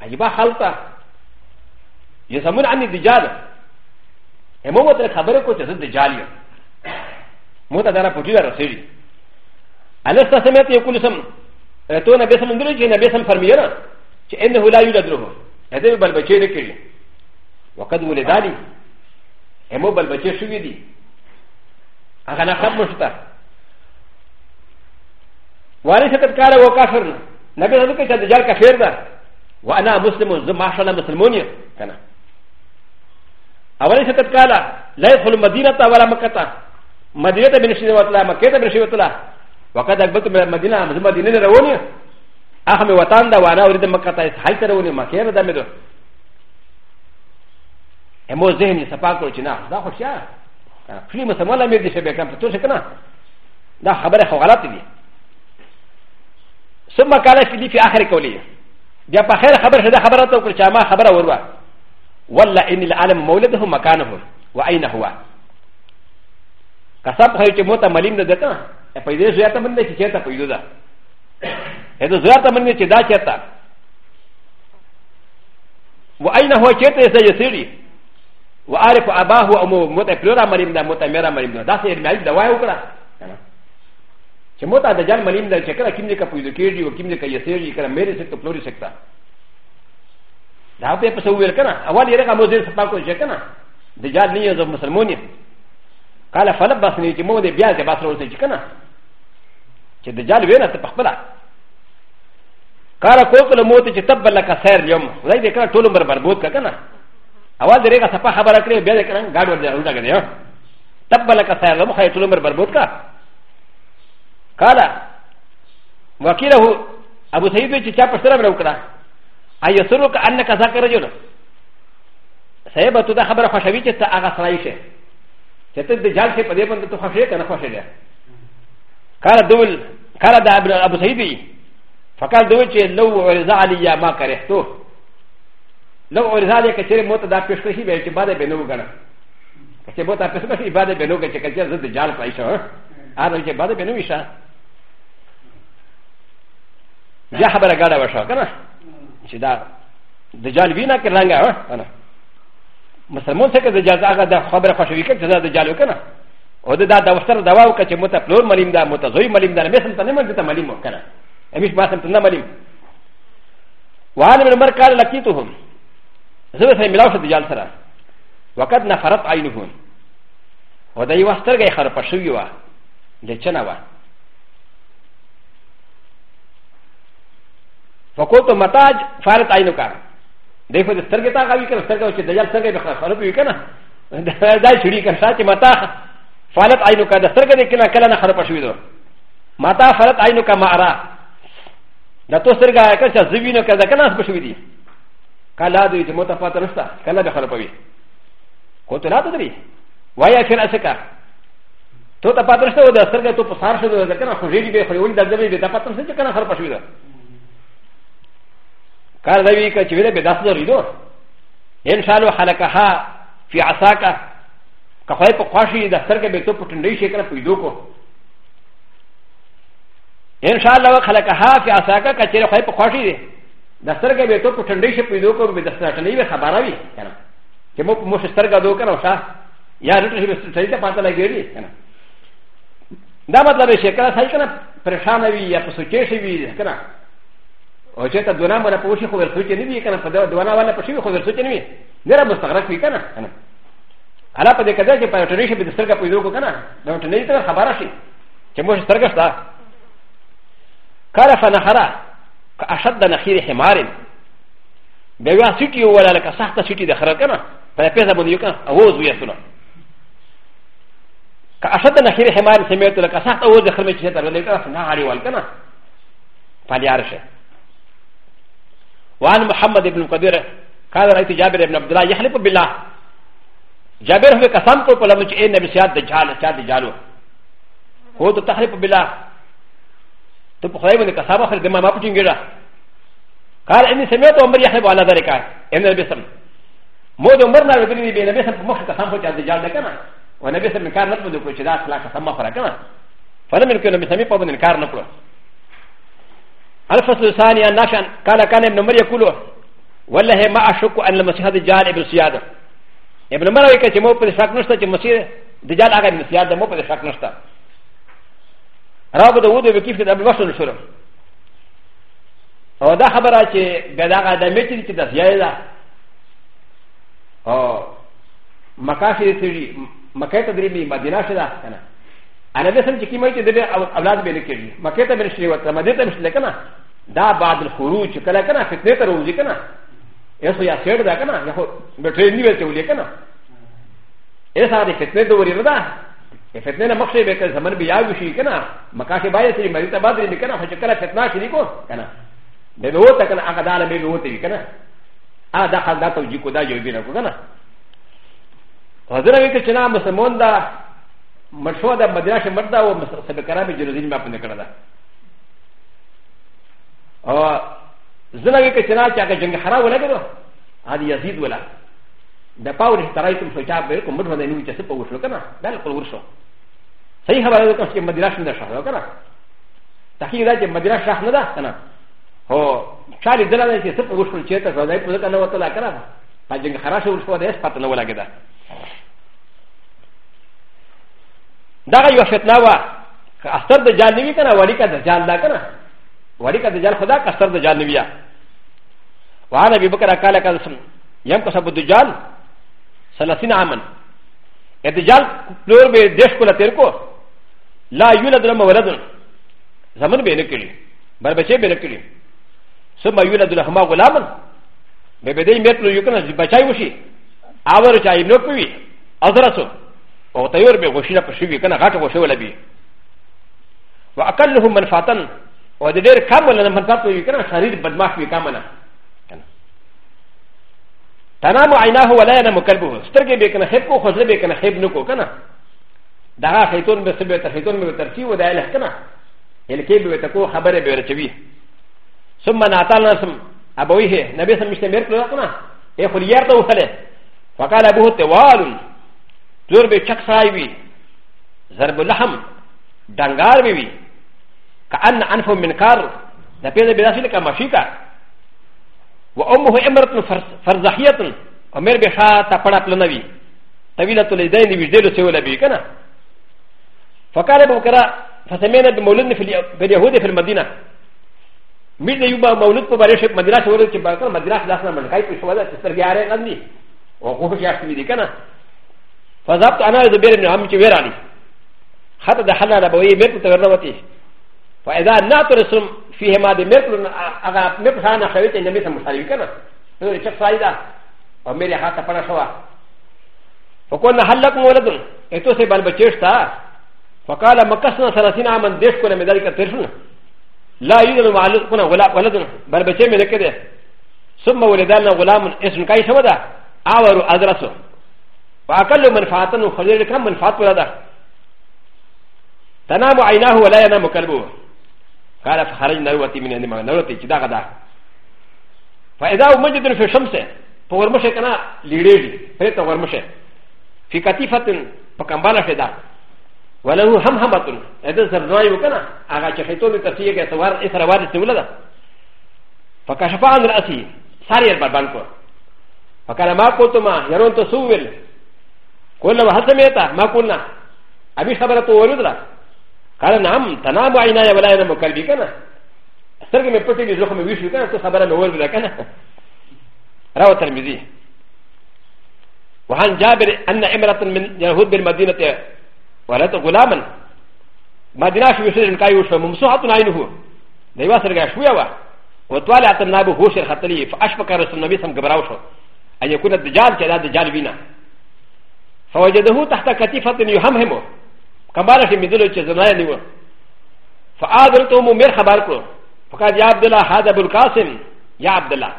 عجبا خلطه یسمون عني دجال همو مت خبره کو چې دجال یم موتا دارا پوچی دارا سیری الستا سمیت یکل سم تو نبی سم اندرو چی نبی سم فرمیه نا چی انه لا یولد روحو هده بل بچه رکری وقد ولدالی امو بل بچه شوی دی اغا نخب مشتا وانی سکت کارا و کافر نبی سم که چند جار کافر دا وانا مسلم زماشالا مسلمونی کنا اولی سکت کارا لا يدخل مدینة ولا مکتا مدينه بن شيوتلا مكه بن شيوتلا وقد اكبت من المدينه مدينه روني اخم وطن دا وانا اريد مكه تايس هل تروني مكه دا مدو امو ذهني سفاكو جنا دا خوشا فيلم سمالا ميدي شبكه توشكنا دا خبر خغلات دي ثم قال سيدي في اخر قولي بیا په خیر خبر شده خبره ته وکړه چې ما خبره وروا والله ان العالم مولده مكانه واين هو カサプハイチモタマリンデデカエパイデジャタマンデチェタパイドダエドザタマンデチェダチェタワイナホチェテセジェシリワアレフアバホアモモテプロラマリンダモタメラマリンダダセエメリダワイオクラチェモタデジャマリンダチェカラキムデカプイドキリオキムデカヤセリカラメリセクトプロリセクタダーペプソウエルカナアワリエレカモゼルスパコジェカナデジャーニーズ・ムスルモニア قال فلبسني چې مو دې بیا دې باسر وځي کنه چې دجال وینه ته پخپلا قال کوکل موت چې تب لك سیر یم ولای دې کړه ټول عمر بربود کنه اول دې کا صفه خبره کړې بیا دې کړه گاډ ور دې الټا کړې تب لك سیر لم خای ټول عمر بربود کا قال وکیله ابو سعید چې چا پر سره وکړه اي سرو ک ان کا ذکر رجل صاحب ته خبره خوشوي چې هغه سړی شه چې ته د جال کې په دې باندې ته خوښې کنه خوښې ده قال دول قال دا ابو سعيد فقال دوی چې لو عرض علی یا ما کرهتو لو عرض علی کچره موته دا پیش کړی به چې باندې به نو غره چې موته پیش کړی باندې به نو چې کچره زده جال پای شو هغه چې باندې به نو وشه یا خبره ګاډه وشه کنه چې دا د جال وینا کې رنګ ها کنه مسلمان څخه د جزا هغه د خبره خوشوي کړه جزا د جالو کنه او دا د وستر دوا وکړه چې مت پلور ملیم دا مت زوی ملیم دا مې سم ته نه مې ته ملیم وکړه امیش ما سم ته نه ملیم وان من عمر قال لقيتهم زه به ملاو شو د جال سره وقت نفرت عینهم او دا یو وستر گئی خر پښوی و د چنه و فقلت متاج فارت عینک でこれ、スターゲタがいいから、スターゲタがいいから、スターゲタがいいから、だいしゅりかさちまた、ファレットアイノカ、スターゲタがいいから、ハラパシュード。また、ファレットアイノカマラ。だと、スターゲタがいいから、ズビノカ、だからパシューディ。カラドイズモタファタルスタ、カラダハラパビ。コトラドリ。ワイアキャラセカ。トタパタルスターゲタとパサーシュード、だから、フリーベー、フリーウィンダー、だから、パタルスターゲタがいいから、ハラパシュード。カラダビカチベレベダスのリドエンシャロハラカハフィアサカカファイポカシダサケベトプトンディシェクラフィドコエンシャロハラカハフィアサカカチェラファイポカシダサケベトプトンディシェクラフィドコベダスナタニベハバラビケモモシスタガドカラサヤルトヒルスタイタパタラゲリダマタレシェクラサイカナプレシャナビヤプソチェシビディスカナ او چې ته دونه مړه پوښي خو ورڅو چې نه وي کنه په دونه والا پښې خو ورڅو چې نه وي نه را مستغرق وي کنه انا په دې کده چې په ټری شي به سترګه پیدا کو کنه دا ټری ته خبره شي چې موږ سترګه شتا کله فنخرا اشد نخير حمار به وا سټي ولا لکه سخته سټي د خره کنه په پیسه باندې یو کنه اوز وي اسونه که اشد نخير حمار سمعت لکه سخته اوز خرمه چې ته لکه نه اړیوال کنه فلیارشه وعن محمد بن قدير قال رأيت جابر بن عبد الله يحلف بالله جابر هو قسم کو پلا مجھ اے نبی سیاد دجال چا دجالو هو تو تحلف بالله تو بخاری بن قسم اخر دما ما پچیں گڑا قال اني سمعت عمر يحلف على ذلك ان النبي صلى مود عمر نال بن نبی صلى مخ قسم کو چا دجال نہ کنا ونبي صلى كان نتمد کو چدا اصلا قسم ما فرا کنا فلم يكن النبي سمي پبن انکار نہ کرو الفصل الثاني عن نافع قال كان ابن عمر يقول والله ما اشك ان المسيح دجال ابن سياد ابن عمر وایي چې مو په شک نشته چې مسیح دجال هغه ابن سیاد مو په شک نشته راو داود به کیف د ابن وصل شروع او دا خبره چې ګداغه د میچ چې د سیاد ده او مکافي سړي مکه تدریبي مدینه شدا کنه アナディションチキマイチでアラビリキリ、マケタミシリワタマデタミシレカナ、ダバールフルーチカラカナ、フィテタウジカナ、エソヤセルダカナ、ベトレニューチウリカナ、エサリフィテタウリダ、エフィテナマシレベカザマビアウシカナ、マカシバイセリマリタバディリカナ、ファチカラフィテナシリコカナ、ベロータカナアカダラベローティカナ、アダハダトジコダヨビナコカナ、ファザラビキチナムサモンダ、مشهور ده مدرسه مرده او سبکرام جلوزین ما پنه کړه ده او زلګه کې چنا چې هغه جنگ حرا ولا کړو هادي یزید ولا د پاور احترایتم فچا به کوم مدونه نه وي چې څه په وښلو کنه بالکل ورشو صحیح خبره ده چې مدرسه نه شهره کنه تحقیق ده چې مدرسه شاه نه ده کنه هو چاري دلانه چې څه په وښلو چې ته ځای په کنه وته لا کړه پاجنګ حرا شو ورشو ده سپات نه ولا کړه だがよしなわ。アスターでジャーニビカナ、ワリカでジャーダカナ。ワリカでジャーホダカ、アスターでジャーニビア。ワーナビブカラカラカルソン、ヤンコサブドジャー、サラシナアマン。エデジャー、プロベデスコラテルコ、ラユラドラマワラドン、ザマンベネキリ、バルバチェベネキリ、ソマユラドラハマウラマン、ベベディメトルユカナ、バチャイウシ、アワルチャイノクビ、アザラソン。او تيور بي غشينا پشوي كنا غاتا غشو لبي واقلهم منفعتن او د ډېر کامل منفعت وي كنا شرير بدماش وي كامل تنام عيناه ولا ينام قلبه سترګي بي كنا خيب کو خزر بي كنا خيب نکو كنا دغه خيتون به سبه تر خيتون به تر سي ودا له كنا الکي به تکو خبره به رچوي ثم ناتل نسم ابويه نبي سم مشتمر کړو كنا اي خليار ته وصله فقال ابوه توالن زور به چک سای وي ضرب لحم ډنګار به وي کأن انف من کار د پیدا به داسې لکه مشیکا و امه امرت فرزحیت عمر به شاته پړه پلنه وي طويله الیدین دی وجدل سیول به کنه فقال ابو بکر فسمعنا بمولد في اليهود في المدينه مين يو با مولد په بارے شپ مدرسه ورته چې باکر مدرسه لاسنه منکای په شواله چې سرګیاره غندي او خو بیا شې دي کنه فذهبت انا زبير بن عمي ويراني حتى دخلنا نبوي ملك تغرنوتي فاذا ناترسم فيهما دي ملك اغا ملك انا خيوت ان مثل مصاري كنا هذول كيف فايده وميري حتى فانا شوا فكنا هل لكم ولد اتو سي بال بچشتا فقال مكسنا ثلاثين عاما ديش كنا من ذلك ترشنا لا يوجد معلق كنا ولا ولد بل بچي من كده ثم ولدنا غلام اسم كاي سودا اور ادرسه واقل منفعتا وخليل كم منفعت ولا ده تنام عيناه ولا ينام قلبه قال فخرجنا نوتي من عندما نوتي كذا غدا فإذا هو مجد في الشمس فورمشه كنا ليريجي فريتا ورمشه في كتيفة فكمبالا شدا وله هم همة هذا زرزوي وكنا أغا شخيطو من تسيه كتوار إسر وارد سولدا فكشفا عن رأسي ساري البربانكو فكان ما قلتما يرون تسويل كنا وحسميتا ما كنا ابي خبرته ورودرا قال نعم تنام عيناي ولا ينام قلبي كنا سرق من قتل زخم ويشو كنا تخبرنا ورودرا كنا روى الترمذي وعن جابر ان امراه من يهود بالمدينه ولدت غلاما مدينه شوشه الكايوش فممسوحه عينه لا يوصل شويه وطالعت الناب هوش الخطلي فاشفق رسول النبي صلى الله عليه وسلم ان يكون الدجال كذا الدجال بينا فوجده تحت كتيفة يهمهم كبار في مدلو جزنايا نيو فآذرته ممير خبر كرو فقال يا عبد الله هذا ابو القاسم يا عبد الله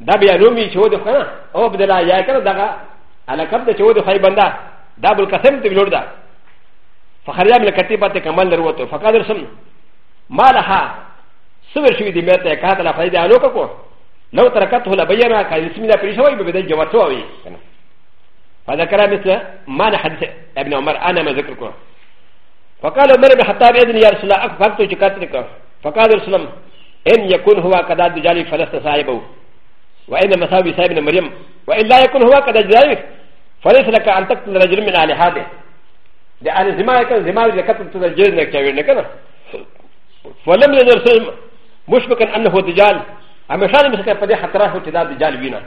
دا بیا نومي چې ودو کنه او عبد الله یا کنه دا على کب چې ودو خی بندا دا ابو القاسم ته ویلور دا فخریا مل کتیبه ته کمال دروته فقال رسم ما لها سور شوی دی مته کاتل فائدہ لوکو لو تركته لبينا كان يسمينا في شوي ببدا جواتوي كلام مثل ما نحدث ابن عمر انا ما ذكرك فقال عمر بن الخطاب اذن يا رسول الله اكفرت جكاتك فقال رسول الله ان يكون هو قد دجالي فلست صاحبه وان مساوي صاحب مريم وان لا يكون هو قد دجالي فليس لك ان تقتل رجل من اهل هذا لان زمان كان زمان لقتل رجل من اهل فلم ينزل مشفقا انه دجال アメシャンミスカパデハタラホチダディジャルビナ